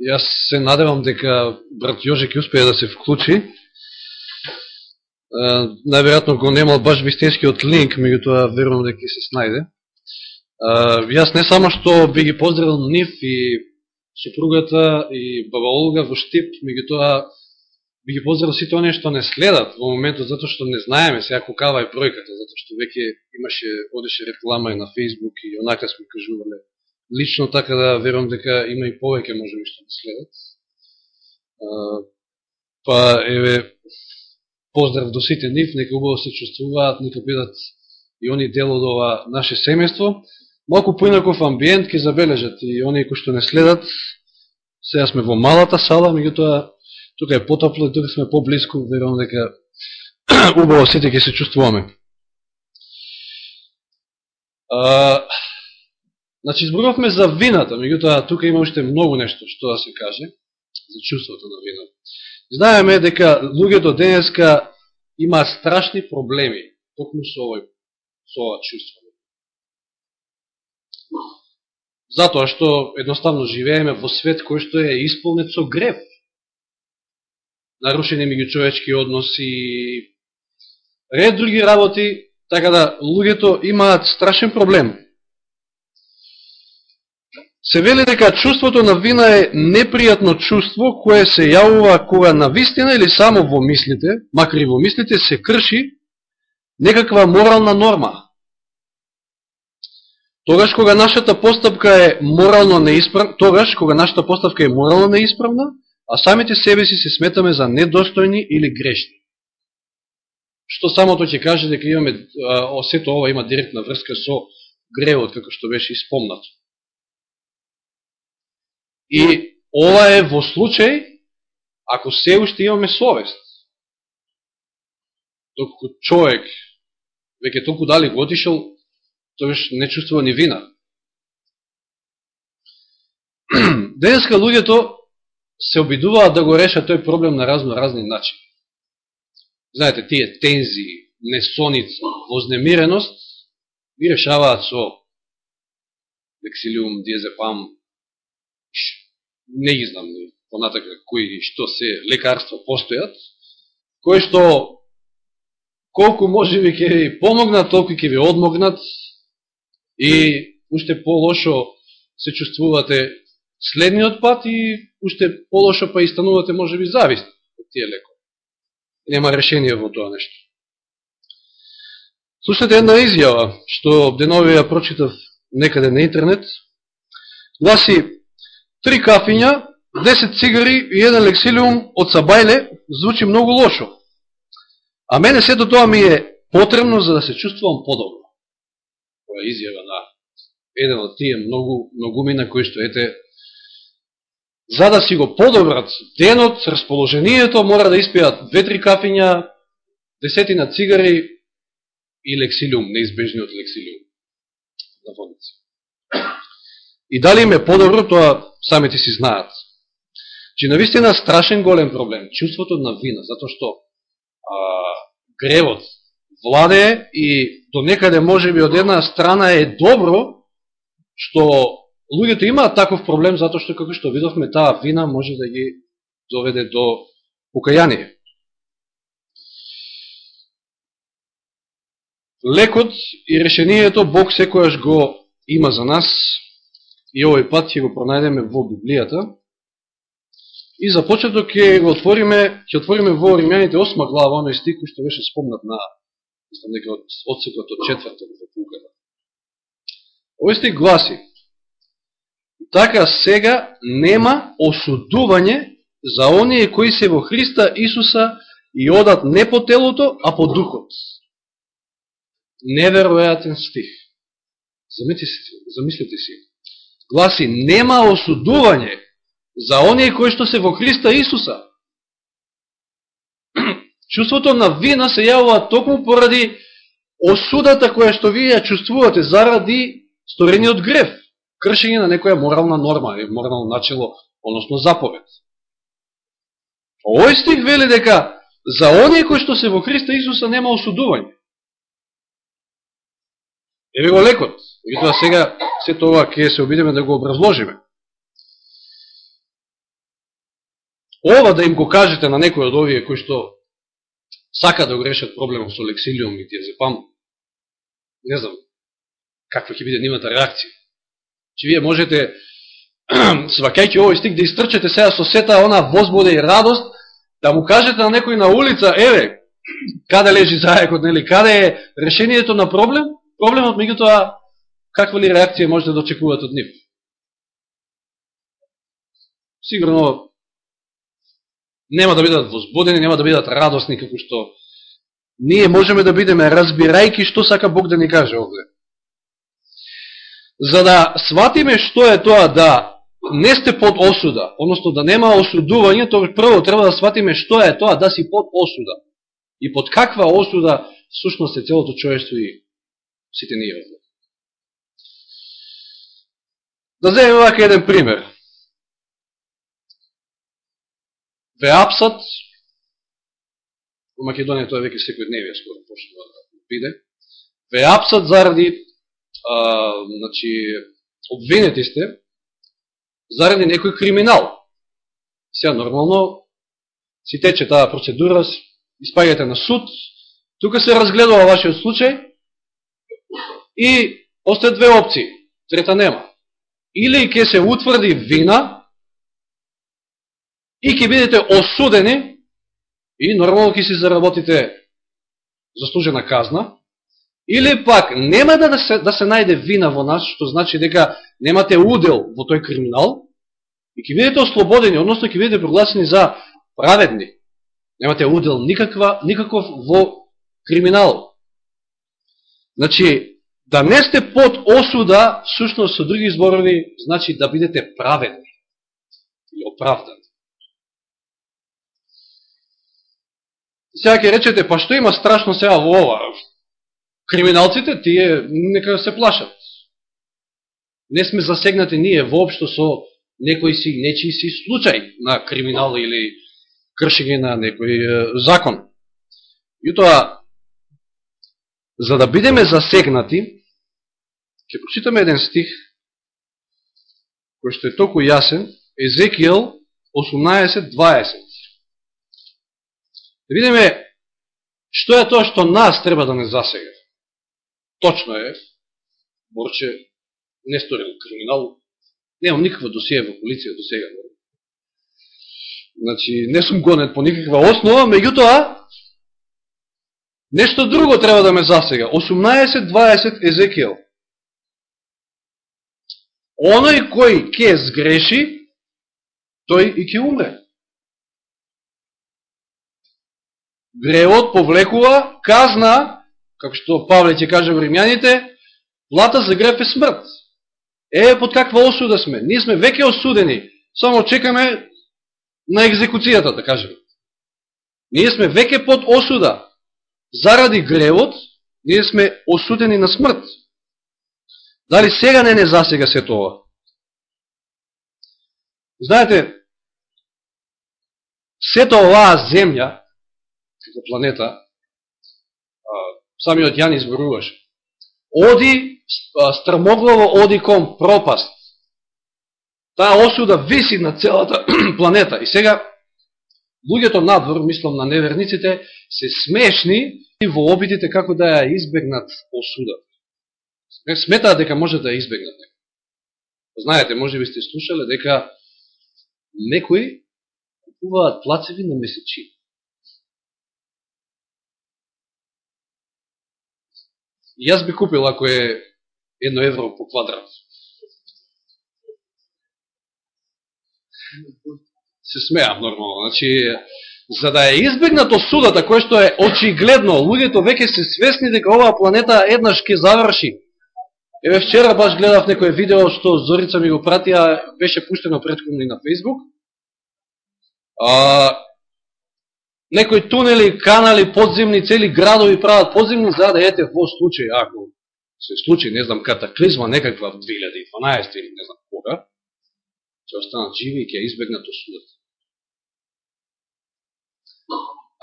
Јас се надевам дека брат Јоже ќе успее да се вклучи. Најверојатно го немал баш вистинскиот линк, меѓутоа верувам дека ќе се снајде. Јас не само што би ги поздравил нив и супругата и баба Олга во Штип, меѓутоа би ги поздравил сите оние што не следат во моментот, затоа што не знаеме сега какава е бројката, затоа што веќе имаше, одеше реклама и на Фейсбук и онака сме кажувале лично, така да верувам дека има и повеќе може би што да следат. Па, еве, поздрав до сите нив, нека убаво се чувствуваат, нека бидат и они дел од ова наше семејство. Малку поинаков амбиент ќе забележат и оние кои што не следат. Сега сме во малата сала, меѓутоа тука е потопло и тука сме поблиску, верувам дека убаво сите ќе се чувствуваме. А, значи, изборувавме за вината, меѓутоа тука има уште многу нешто што да се каже за чувството на вината. Знаеме дека луѓето денеска има страшни проблеми токму со овој со ова чувство. Затоа што едноставно живееме во свет кој што е исполнет со грев нарушени меѓучовечки односи, ред други работи, така да луѓето имаат страшен проблем. Се вели дека чувството на вина е непријатно чувство кое се јавува кога на вистина или само во мислите, макар и во мислите, се крши некаква морална норма. Тогаш кога нашата постапка е морално неисправна, тогаш кога нашата постапка е морално неисправна, а самите себе си се сметаме за недостојни или грешни. Што самото ќе каже дека имаме, сето ова има директна врска со гревот, како што беше испомнато. И ова е во случај, ако се уште имаме совест. Докато човек веќе толку дали го отишел, тој не чувствува ни вина. Денеска луѓето се обидуваат да го решат тој проблем на разно разни начини. Знаете, тие тензи, несоница, вознемиреност, ги решаваат со лексилиум, диезепам, не ги знам понатака кои што се лекарства постојат, кои што колку може би ќе ви помогнат, толку ќе ви одмогнат и уште по-лошо се чувствувате следниот пат и уште полошо па и станувате може би зависни од тие лекови. Нема решение во тоа нешто. Слушате една изјава, што денови ја прочитав некаде на интернет, гласи, три кафиња, 10 цигари и еден лексилиум од Сабајле звучи многу лошо. А мене сето тоа ми е потребно за да се чувствувам подобро. Која изјава на еден од тие многу, многумина кои што ете за да си го подобрат денот, расположението, мора да испијат две-три кафиња, десетина цигари и лексилиум, неизбежниот лексилиум на водници. И дали им е подобро, тоа самите си знаат. Че навистина страшен голем проблем, чувството на вина, затоа што а, гревот владее и до некаде може би од една страна е добро, што луѓето имаат таков проблем затоа што како што видовме таа вина може да ги доведе до покаяние. Лекот и решението Бог секојаш го има за нас и овој пат ќе го пронајдеме во Библијата. И за почеток ќе го отвориме, ќе отвориме во Римјаните 8 глава, оној стик што беше спомнат на мислам дека од одсекот од четвртот во Пулката. Овој стик гласи: така сега нема осудување за оние кои се во Христа Исуса и одат не по телото, а по духот. Неверојатен стих. Замислите си. Гласи, нема осудување за оние кои што се во Христа Исуса. Чувството на вина се јавува токму поради осудата која што вие ја чувствувате заради сторениот греф кршење на некоја морална норма, морално начело, односно заповед. Овој стих вели дека за оние кои што се во Христа Исуса нема осудување. Еве го лекот. И тоа сега се тоа ќе се обидеме да го образложиме. ова да им го кажете на некој од овие кои што сака да го решат проблемот со лексилиум и диазепам, не знам каква ќе биде нивната реакција. Че вие можете, свакајќи овој стик, да истрчете сега со сета она возбуда и радост, да му кажете на некој на улица, еве, каде лежи заекот, нели, каде е решението на проблем, проблемот меѓутоа каква ли реакција можете да очекувате од нив. Сигурно нема да бидат возбудени, нема да бидат радосни, како што ние можеме да бидеме разбирајки што сака Бог да ни каже овде. За да сватиме што е тоа да не сте под осуда, односно да нема осудување, тоа прво треба да сватиме што е тоа да си под осуда. И под каква осуда всушност е целото човештво и сите ние овде. Да земеме вака еден пример. Веапсат, во Македонија тоа веќе секој дневија скоро почнува да биде, веапсат заради, а, значи, обвинети сте, заради некој криминал. Сега, нормално, си тече таа процедура, испаѓате на суд, тука се разгледува вашиот случај и остаат две опции, трета нема. Или ќе се утврди вина, и ќе бидете осудени и нормално ќе си заработите заслужена казна, или пак нема да, да се, да се најде вина во нас, што значи дека немате удел во тој криминал, и ќе бидете ослободени, односно ќе бидете прогласени за праведни. Немате удел никаква, никаков во криминал. Значи, да не сте под осуда, всушност со други зборови, значи да бидете праведни и оправдани. Сега ќе речете, па што има страшно сега во ова? Криминалците, тие нека да се плашат. Не сме засегнати ние воопшто со некој си, нечи си случај на криминал или кршење на некој закон. Јутоа, за да бидеме засегнати, ќе прочитаме еден стих, кој што е толку јасен, Езекијел 18.20. Да видиме што е тоа што нас треба да не засега. Точно е, Борче не сторил криминал, немам никаква досија во полиција до сега. Значи, не сум гонет по никаква основа, меѓутоа, нешто друго треба да ме засега. 18.20 Езекијел. Оној кој ќе сгреши, тој и ќе умре. гревот повлекува казна, како што Павле ќе каже во римјаните, плата за греф е смрт. Е, под каква осуда сме? Ние сме веќе осудени, само чекаме на екзекуцијата, да кажем. Ние сме веќе под осуда. Заради гревот, ние сме осудени на смрт. Дали сега не не засега се тоа? Знаете, сето оваа земја, како планета, самиот Јан изборуваше. Оди, стрмоглаво оди кон пропаст. Таа осуда виси на целата планета. И сега, луѓето надвор, мислам на неверниците, се смешни во обидите како да ја избегнат осуда. Сметаат дека може да избегнат некој. Знаете, може би сте слушале дека некои купуваат плацеви на месечи. Јас би купил ако е едно евро по квадрат. Се смеам нормално. Значи, за да е избегнато судата, кој што е очигледно, луѓето веќе се свесни дека оваа планета еднаш ќе заврши. Еве вчера баш гледав некој видео што Зорица ми го пратија, беше пуштено предходно и на Facebook. А, некои тунели, канали, подземни, цели градови прават подземни, за да ете во случај, ако се случи, не знам, катаклизма некаква в 2012 или не знам кога, ќе останат живи и ќе избегнат осудат.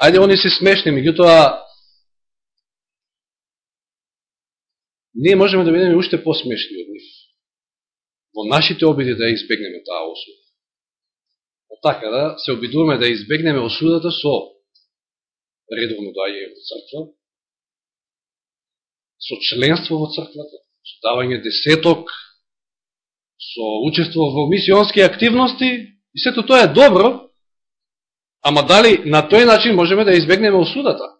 Ајде, они се смешни, меѓутоа, ние можеме да бидеме уште посмешни од нив. Во нашите обиди да избегнеме таа осуда. така да се обидуваме да избегнеме осудата со редовно дајање во црква, со членство во црквата, со давање десеток, со учество во мисионски активности, и сето тоа е добро, ама дали на тој начин можеме да избегнеме осудата?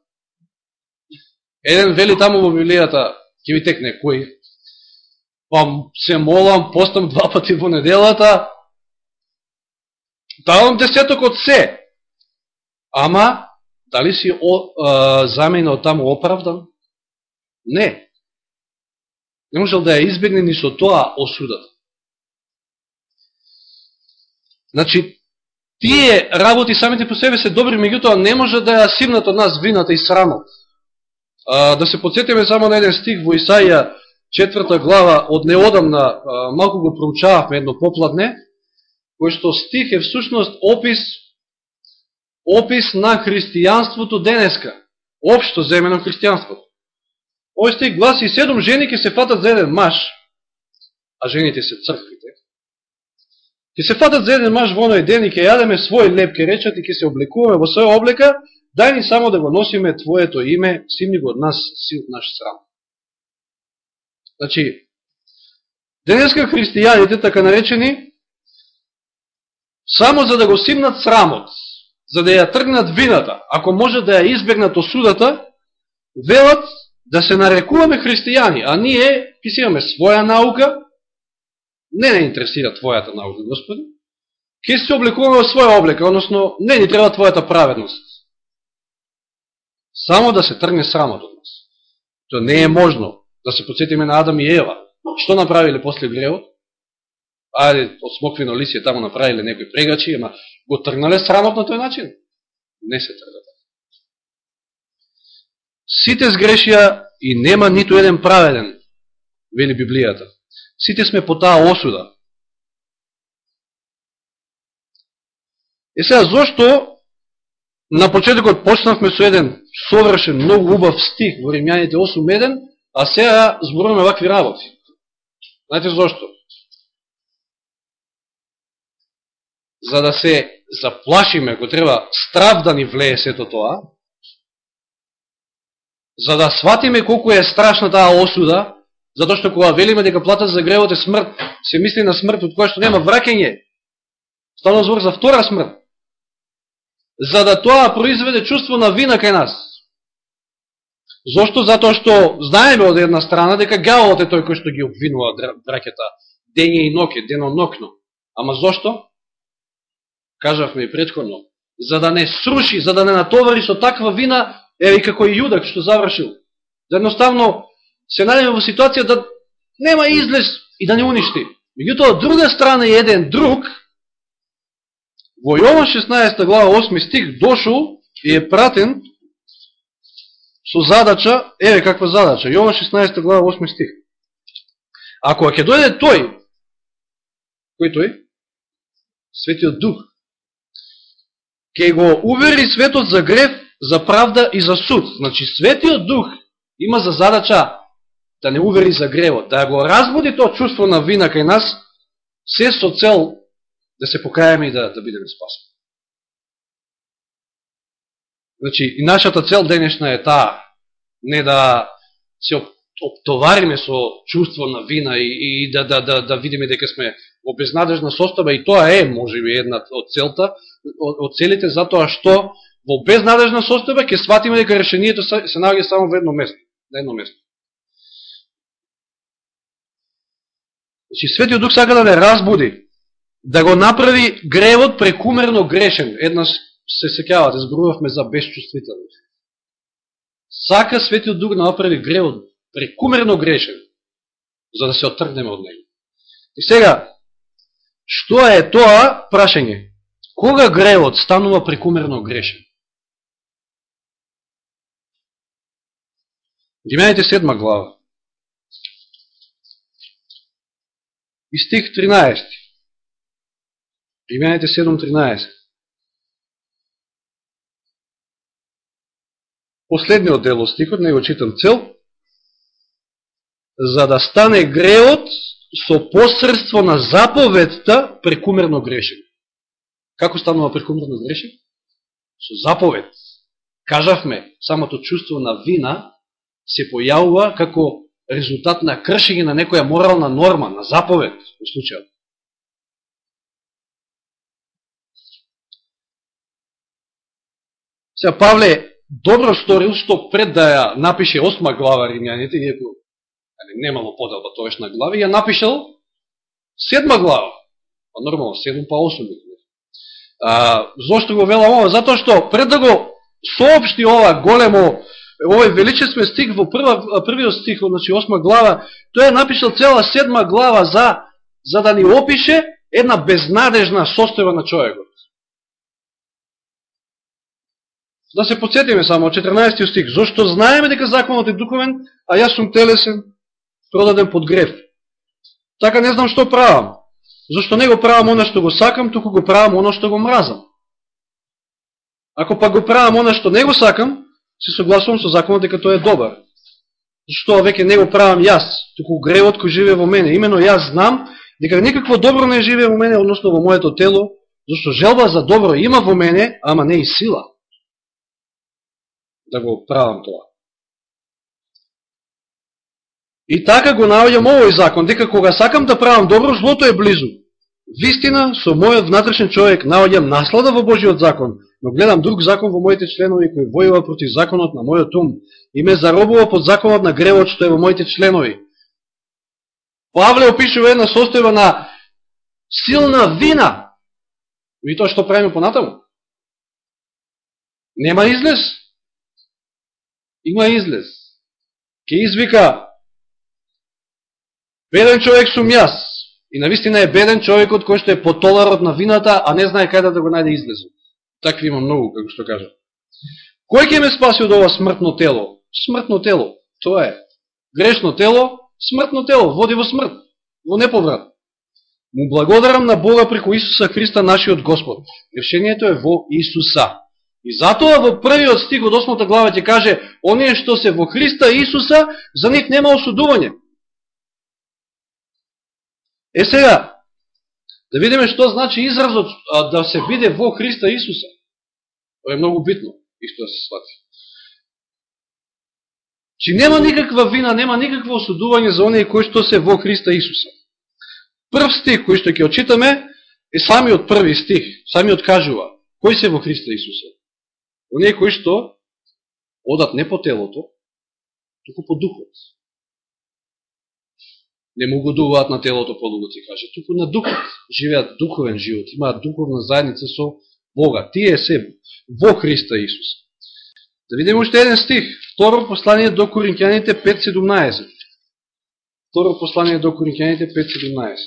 Еден вели таму во Библијата, ќе ви текне кој, па се молам, постам два пати во неделата, давам десеток од се, ама дали си о, а, заменил таму оправдан? Не. Не можел да ја избегне ни со тоа осудата. Значи, тие работи самите по себе се добри, меѓутоа не може да ја симнат од нас вината и срамот. А, да се подсетиме само на еден стих во Исаија, четврта глава, од неодамна, малку го проучававме едно попладне, кој што стих е всушност опис опис на христијанството денеска, општо земено христијанството. Овој стих гласи, седом жени ќе се фатат за еден маж, а жените се црквите, ќе се фатат за еден маж во оној ден и ќе јадеме свој леп, ќе речат и ќе се облекуваме во своја облека, дај ни само да го носиме Твоето име, симни го од нас, сил наш срам. Значи, денеска христијаните, така наречени, само за да го симнат срамот, за да ја тргнат вината, ако може да ја избегнат осудата, велат да се нарекуваме христијани, а ние ќе си имаме своја наука, не не интересира твојата наука, Господи, ќе се облекуваме во своја облека, односно не ни треба твојата праведност. Само да се тргне срамот од нас. Тоа не е можно да се подсетиме на Адам и Ева. Што направиле после гревот? Ајде, од смоквино лисие таму направиле некои прегачи, ама го тргнале срамот на тој начин? Не се трга така. Сите сгрешија и нема ниту еден праведен, вели Библијата. Сите сме по таа осуда. Е сега, зошто на почетокот почнавме со еден совршен, многу убав стих во Римјаните 8.1, а сега зборуваме вакви работи? Знаете зошто? За да се заплашиме, го треба страв да ни влее сето тоа, за да сватиме колку е страшна таа осуда, затоа што кога велиме дека плата за гревот е смрт, се мисли на смрт од која што нема враќање. Стално збор за втора смрт. За да тоа произведе чувство на вина кај нас. Зошто? Затоа што знаеме од една страна дека гаолот е тој кој што ги обвинува бракета дење и ноке, дено нокно. Ама зошто? Кажавме и предходно. За да не сруши, за да не натовари со таква вина Еве како и Јудак што завршил. Да едноставно се најдеме во ситуација да нема излез и да не уништи. Меѓутоа, од друга страна е еден друг, во Јован 16 глава 8 стих дошол и е пратен со задача, еве каква задача, Јован 16 глава 8 стих. Ако ќе дојде тој, кој тој? Светиот Дух, ќе го увери светот за грев за правда и за суд. Значи, Светиот Дух има за задача да не увери за гревот, да го разбуди тоа чувство на вина кај нас, се со цел да се покаеме и да, да бидеме спасени. Значи, и нашата цел денешна е таа, не да се оптовариме со чувство на вина и, и да, да, да, да видиме дека сме во безнадежна состојба, и тоа е, може би, една од целта, од целите, затоа што во безнадежна состојба ќе сватиме дека решението се наоѓа само во едно место, на едно место. Значи, Светиот Дух сака да не разбуди, да го направи гревот прекумерно грешен. Еднаш се секјавате, зборувавме за безчувствителност. Сака Светиот Дух да направи гревот прекумерно грешен, за да се оттргнеме од него. И сега, што е тоа прашање? Кога гревот станува прекумерно грешен? Римјаните седма глава. И стих 13. Римјаните 7.13. Последниот дел од стихот, не го читам цел, за да стане греот со посредство на заповедта прекумерно грешен. Како станува прекумерно грешен? Со заповед. Кажавме, самото чувство на вина се појавува како резултат на кршење на некоја морална норма, на заповед, во случајот. Сега Павле добро сторил што пред да ја напише осма глава Римјаните, иако немало поделба тоешна глави, ја напишал седма глава. Па нормално, седм па осум. А, зошто го велам ова? Затоа што пред да го соопшти ова големо, овој величествен стих во прва, првиот стих, значи осма глава, тој е напишал цела седма глава за, за да ни опише една безнадежна состојба на човекот. Да се подсетиме само, 14 стих. Зошто знаеме дека законот е духовен, а јас сум телесен, продаден под греф. Така не знам што правам. Зошто не го правам оно што го сакам, туку го правам оно што го мразам. Ако па го правам оно што не го сакам, се согласувам со законот дека тој е добар. Зашто веќе не го правам јас, туку гревот кој живее во мене. Имено јас знам дека никакво добро не живее во мене, односно во моето тело, зашто желба за добро има во мене, ама не и сила да го правам тоа. И така го наоѓам овој закон, дека кога сакам да правам добро, злото е близу. Вистина, со мојот внатрешен човек наоѓам наслада во Божиот закон, но гледам друг закон во моите членови кој војува против законот на мојот ум и ме заробува под законот на гревот што е во моите членови. Павле опишува една состојба на силна вина. И тоа што правиме понатаму? Нема излез има излез. Ке извика, беден човек сум јас. И навистина е беден човекот кој што е потоларот на вината, а не знае каде да, да го најде излезот. Такви има многу, како што кажа. Кој ќе ме спаси од ова смртно тело? Смртно тело. Тоа е. Грешно тело, смртно тело, води во смрт, во неповрат. Му благодарам на Бога преку Исуса Христа, нашиот Господ. Решението е во Исуса. И затоа во првиот стих од 8 глава ќе каже, оние што се во Христа Исуса, за нив нема осудување. Е сега, да видиме што значи изразот а, да се биде во Христа Исуса. Тоа е многу битно, исто да се свати. Чи нема никаква вина, нема никакво осудување за оние кои што се во Христа Исуса. Прв стих кој што ќе очитаме е самиот први стих, самиот кажува, кој се во Христа Исуса? Оние кои што одат не по телото, туку по духот. Не му годуваат на телото, подолго ти каже, туку на духот. Живеат духовен живот, имаат духовна заедница со Бога. Тие се во Христа Исус. Да видиме уште еден стих. Второ послание до Коринќаните 5.17. Второ послание до Коринќаните 5.17.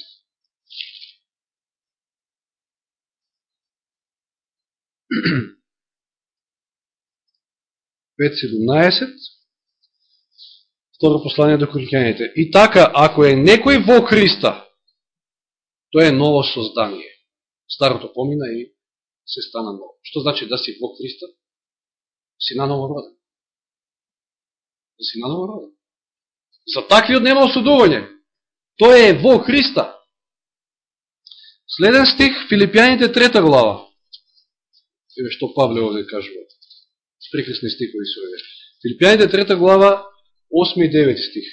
5.17, второ послание до Коринќаните. И така, ако е некој во Христа, тоа е ново создание. Старото помина и се стана ново. Што значи да си во Христа? Да си наново роден. Да си наново роден. За таквиот нема осудување. Тоа е во Христа. Следен стих, Филипијаните трета глава. Еве што Павле овде кажува прекрасни стихови се овие. Филипјаните трета глава, 8 и 9 стих.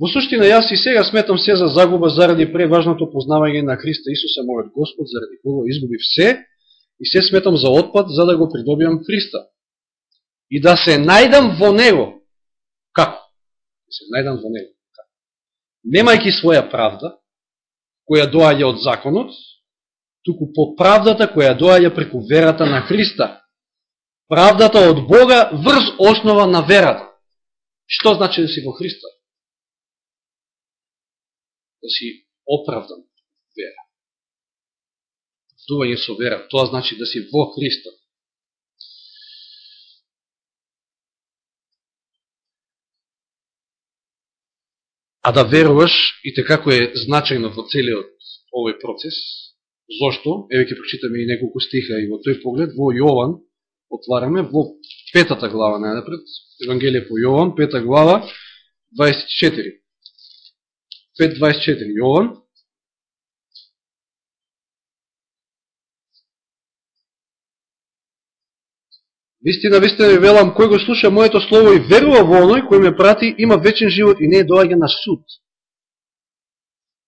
Во суштина, јас и сега сметам се за загуба заради преважното познавање на Христа Исуса, мојот Господ, заради кого изгубив се, и се сметам за отпад, за да го придобиам Христа. И да се најдам во Него. Како? Да се најдам во Него. Како? Немајки своја правда, која доаѓа од законот, туку по правдата која доаѓа преку верата на Христа. Правдата од Бога врз основа на верата. Што значи да си во Христа? Да си оправдан вера. Вдување со вера. Тоа значи да си во Христа. А да веруваш, и така како е значајно во целиот овој процес, Зошто? Еве ќе прочитаме и неколку стиха и во тој поглед во Јован отвараме во петата глава најнапред, Евангелие по Јован, пета глава 24. 5.24 Јован Вистина, вистина ви велам, кој го слуша моето слово и верува во оној кој ме прати, има вечен живот и не доаѓа на суд.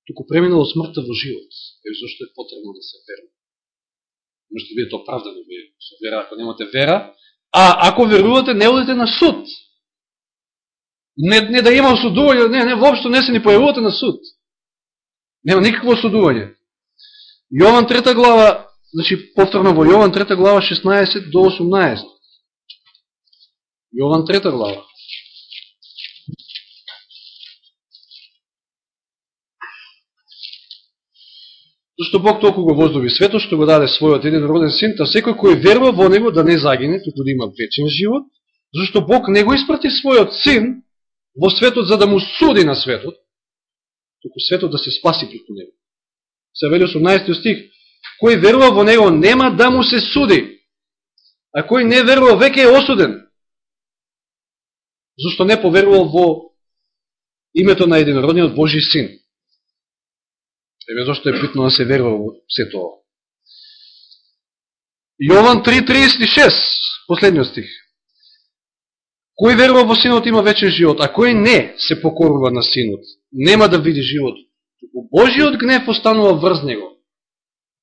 Туку преминало смртта во живот. Еве зашто е потребно да се верува. Може да бидете оправдани вие со вера, ако немате вера. А ако верувате, не одите на суд. Не, не да има осудување, не, не, воопшто не се ни појавувате на суд. Нема никакво осудување. Јован 3 глава, значи повторно во Јован 3 глава 16 до 18. Јован 3 глава. Зашто Бог толку го возлюби свето, што го даде својот еден роден син, та секој кој верува во него да не загине, туку да има вечен живот, зашто Бог не го испрати својот син во светот за да му суди на светот, туку светот да се спаси преку него. Се вели 18 стих, кој верува во него нема да му се суди, а кој не верува веќе е осуден. Зашто не поверувал во името на единородниот Божи син. Еве зашто е битно да се верува во се тоа. Јован 3.36, последниот стих. Кој верува во Синот има вечен живот, а кој не се покорува на Синот, нема да види живот. Туку Божиот гнев останува врз него.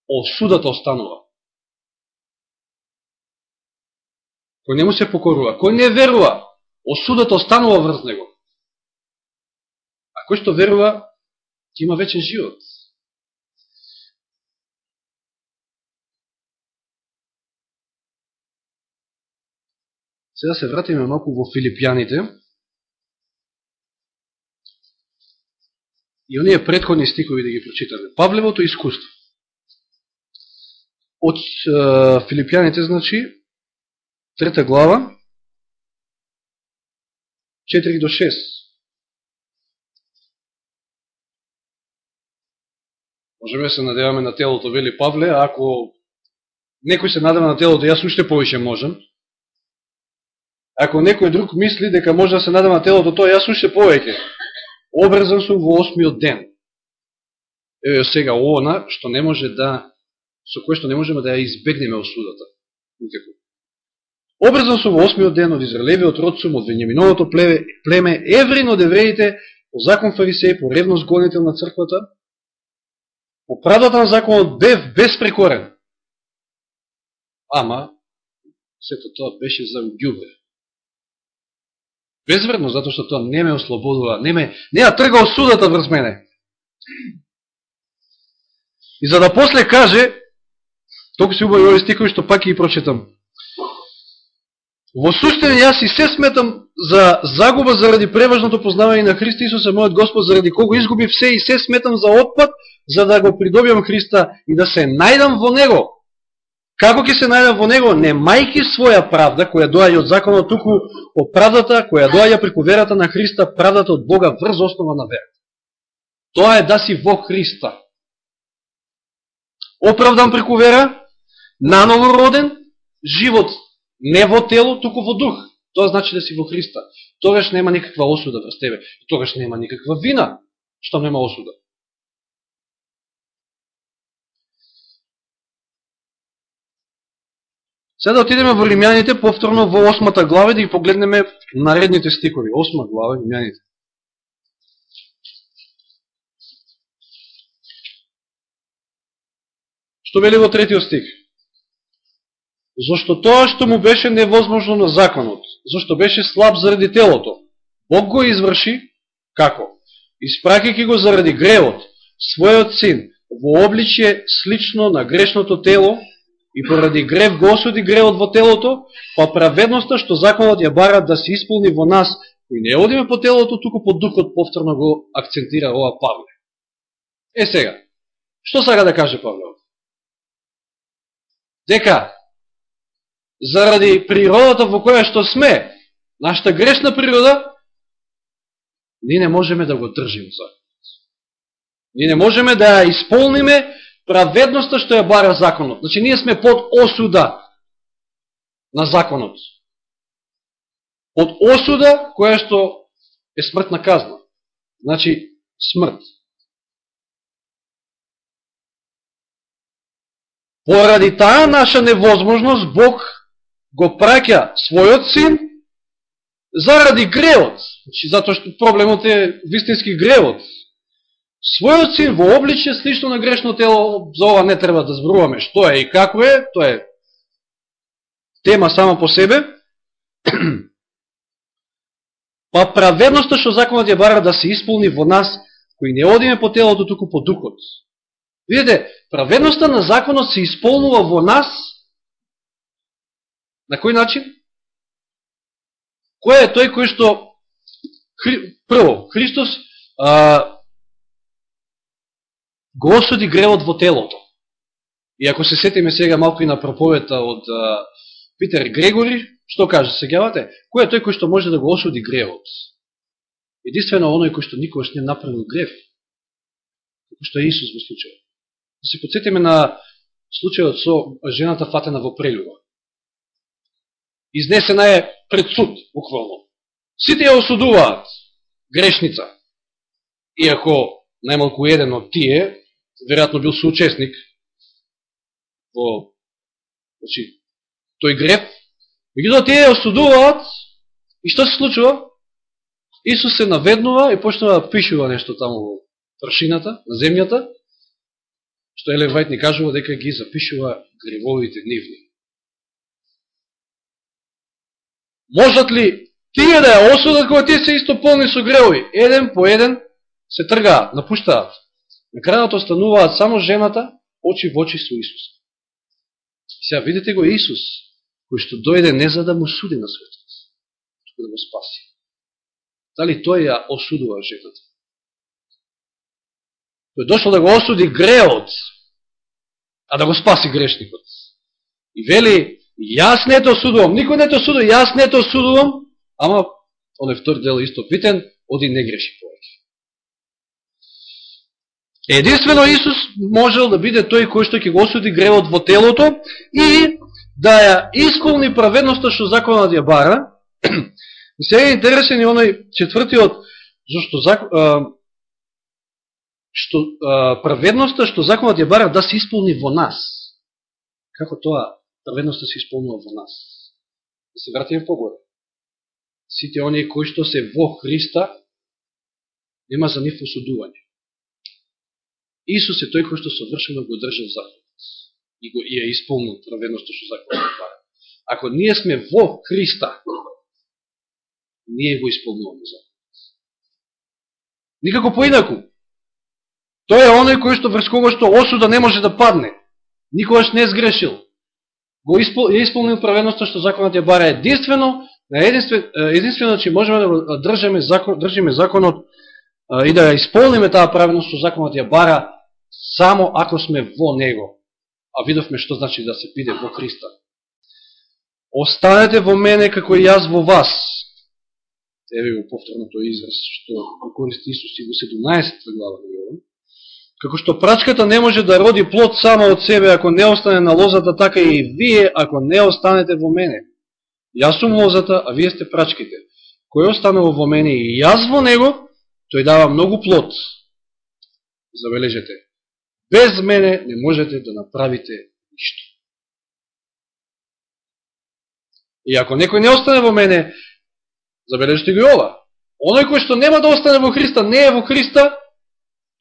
Осудата останува. Кој не му се покорува, кој не верува, осудата останува врз него. А кој што верува, ќе има вечен живот. Сега се вратиме малку во Филипјаните. И оние предходни стикови да ги прочитаме. Павлевото искуство. Од е, Филипјаните, значи, трета глава, 4 до 6. Можеме да се надеваме на телото, вели Павле, ако некој се надева на телото, јас уште повише можам. Ако некој друг мисли дека може да се надава на телото, тоа јас уште повеќе. Обрезан сум во осмиот ден. Еве сега она што не може да со кое што не можеме да ја избегнеме осудата. Никако. Обрезан сум во осмиот ден од Израелевиот род сум, од Венјаминовото племе, еврин од евреите, по закон фарисеј, по ревност гонител на црквата, по правдата на законот бев безпрекорен. Ама, сето тоа беше за уѓубе безвредно, затоа што тоа не ме ослободува, не ме, не ја трга осудата врз мене. И за да после каже, толку се убави овие стикови што пак и прочитам. Во суштина јас и се сметам за загуба заради преважното познавање на Христа Исуса, мојот Господ, заради кого изгуби се и се сметам за отпад, за да го придобиам Христа и да се најдам во Него, Како ќе се најдам во него, не мајки своја правда, која доаѓа од законот, туку од правдата, која доаѓа преку верата на Христа, правдата од Бога врз основа на верата. Тоа е да си во Христа. Оправдан преку вера, наново роден, живот не во тело, туку во дух. Тоа значи да си во Христа. Тогаш нема никаква осуда врз тебе. Тогаш нема никаква вина, што нема осуда. Сега да отидеме во Римјаните, повторно во осмата глава, да ги погледнеме наредните стикови. Осма глава, Римјаните. Што вели во третиот стих? Зошто тоа што му беше невозможно на законот, зошто беше слаб заради телото, Бог го изврши, како? Испракајќи го заради гревот, својот син, во обличје слично на грешното тело, и поради грев го осуди гревот во телото, па праведноста што законот ја бара да се исполни во нас, кои не одиме по телото, туку по духот повторно го акцентира ова Павле. Е сега, што сага да каже Павле? Дека, заради природата во која што сме, нашата грешна природа, ние не можеме да го држиме законот. Ние не можеме да ја исполниме праведноста што ја бара законот. Значи, ние сме под осуда на законот. Под осуда која што е смртна казна. Значи, смрт. Поради таа наша невозможност, Бог го праќа својот син заради греот. Значи, затоа што проблемот е вистински греот. Својот син во обличе слично на грешно тело, за ова не треба да зборуваме што е и како е, тоа е тема сама по себе. па праведноста што законот ја бара да се исполни во нас, кои не одиме по телото, туку по духот. Видете, праведноста на законот се исполнува во нас, на кој начин? Кој е тој кој што, прво, Христос а, го осуди гревот во телото. И ако се сетиме сега малку и на проповета од а, Питер Грегори, што каже, сегавате? Кој е тој кој што може да го осуди гревот? Единствено оној кој што никогаш не направил грев. Како што е Исус во случај. Да се подсетиме на случајот со жената фатена во прелюба. Изнесена е пред суд, буквално. Сите ја осудуваат грешница. Иако најмалку еден од тие веројатно бил соучесник во значи, тој греф. Меѓутоа тие осудуваат и што се случува? Исус се наведнува и почнува да пишува нешто таму во прашината, на земјата, што Елен Вајт ни кажува дека ги запишува гревовите нивни. Можат ли тие да ја осудат кога тие се исто полни со гревови? Еден по еден се тргаат, напуштаат. На крајот остануваат само жената, очи во очи со Исус. Сега видите го Исус, кој што дојде не за да му суди на светот, туку да го спаси. Дали тој ја осудува жената? Тој дошло да го осуди греот, а да го спаси грешникот. И вели, јас не те осудувам, никој не те осудува, јас не те осудувам, ама, оној втор дел исто питен, оди не греши повеќе. Единствено Исус можел да биде тој кој што ќе го осуди гревот во телото и да ја исполни праведноста што законот ја бара. И сега е интересен и оној четвртиот, зашто што праведноста што законот ја бара да се исполни во нас. Како тоа праведноста се исполнува во нас? Да се вратиме погоре. Сите оние кои што се во Христа, нема за нив осудување. Исус е тој кој што совршено го држал законот и го и ја исполнил праведноста што законот бара. Ако ние сме во Христа, ние го исполнуваме законот. Никако поинаку. Тој е оној кој што врз кого што осуда не може да падне. Никогаш не сгрешил. Го испол, ја исполнил праведноста што законот ја бара единствено, единствено, единствено че можеме да држиме, закон, држиме законот и да исполниме таа праведност што законот ја бара само ако сме во Него. А видовме што значи да се биде во Христа. Останете во мене како и јас во вас. Еве го повторното израз што користи Исус и во 17 глава на Јован. Како што прачката не може да роди плод само од себе ако не остане на лозата, така и вие ако не останете во мене. Јас сум лозата, а вие сте прачките. Кој останува во мене и јас во него, тој дава многу плод. Забележете, без мене не можете да направите ништо. И ако некој не остане во мене, забележете го ова. Оној кој што нема да остане во Христа, не е во Христа,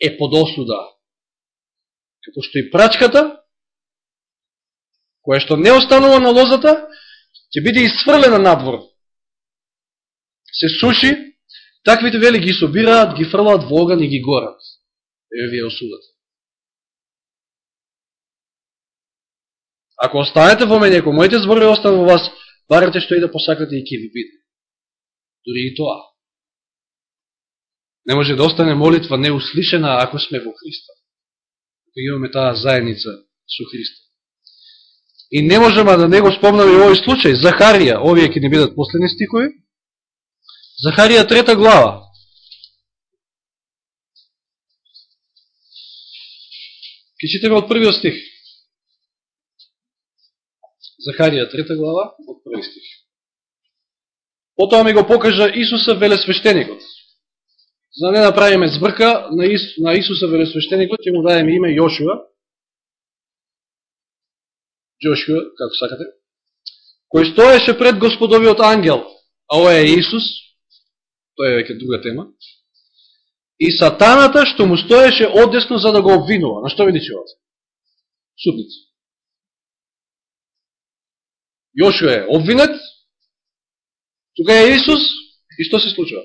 е под осуда. Како што и прачката, која што не останува на лозата, ќе биде изфрлена надвор. Се суши Таквите вели ги собираат, ги фрлаат во оган и ги горат. Еве вие осудат. Ако останете во мене, ако моите зборови останат во вас, барате што и да посакате и ќе ви биде. Дори и тоа. Не може да остане молитва неуслишена ако сме во Христа. Ако имаме таа заедница со Христа. И не можеме да не го спомнаме овој случај. Захарија, овие ќе не бидат последни стикови. Захарија трета глава. Ке читаме од првиот стих. Захарија трета глава, од први стих. Потоа ми го покажа Исуса велесвещеникот. За да не направиме збрка на, Ис, на Исуса велесвещеникот, ќе му дадеме име Јошуа. Јошуа, како сакате. кој стоеше пред Господовиот ангел, а ова е Исус, тоа е веќе друга тема, и сатаната што му стоеше одесно за да го обвинува. На што ви личи ова? Судница. Јошо е обвинет, тука е Исус, и што се случува?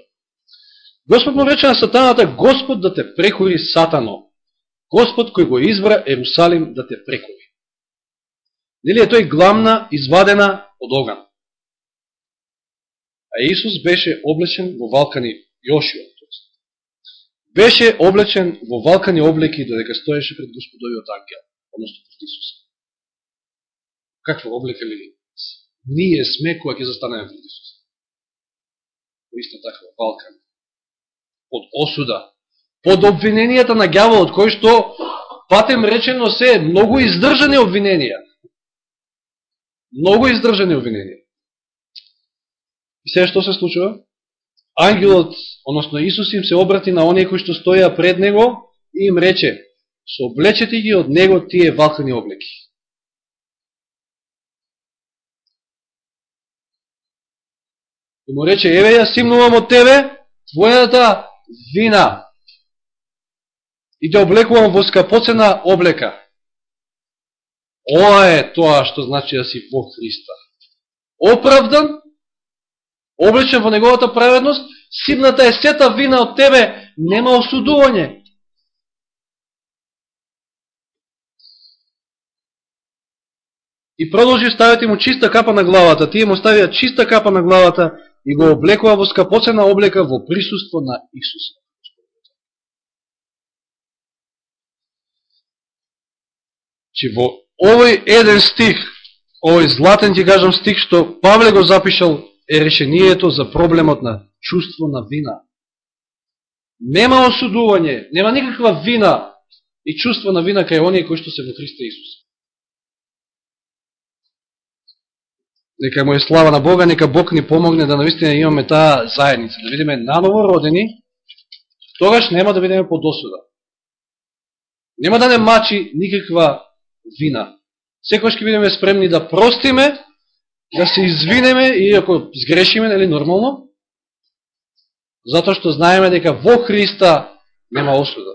Господ му рече на сатаната, Господ да те прекори сатано. Господ кој го избра Ерусалим да те прекори. Нели е тој главна извадена од оган. А Исус беше облечен во валкани Јошио. Беше облечен во валкани облеки додека стоеше пред Господовиот ангел, односто пред Исус. Каква облека ли ние сме која ќе застанеме пред Исус? Исто таква валкани. Под осуда. Под обвиненијата на гјаволот, кој што патем речено се многу издржани обвиненија. Многу издржани обвиненија. И се што се случува? Ангелот, односно Исус им се обрати на оние кои што стоја пред него и им рече, „Соблечете облечете ги од него тие валкани облеки. И му рече, еве ја симнувам од тебе твојата вина и те облекувам во скапоцена облека. Ова е тоа што значи да си во Христа. Оправдан облечен во неговата праведност, сибната е сета вина од тебе, нема осудување. И продолжи ставите му чиста капа на главата. Тие му ставија чиста капа на главата и го облекува во скапоцена облека во присуство на Исуса. Че во овој еден стих, овој златен ти кажам стих, што Павле го запишал е решението за проблемот на чувство на вина. Нема осудување, нема никаква вина и чувство на вина кај оние кои што се во Христа Исус. Нека му е слава на Бога, нека Бог ни помогне да наистина имаме таа заедница, да видиме наново родени, тогаш нема да видиме под осуда. Нема да не мачи никаква вина. Секојаш ќе бидеме спремни да простиме да се извинеме и ако сгрешиме, нели нормално, затоа што знаеме дека во Христа нема осуда.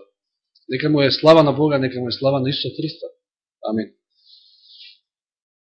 Нека му е слава на Бога, нека му е слава на Исуса Христа. Амин.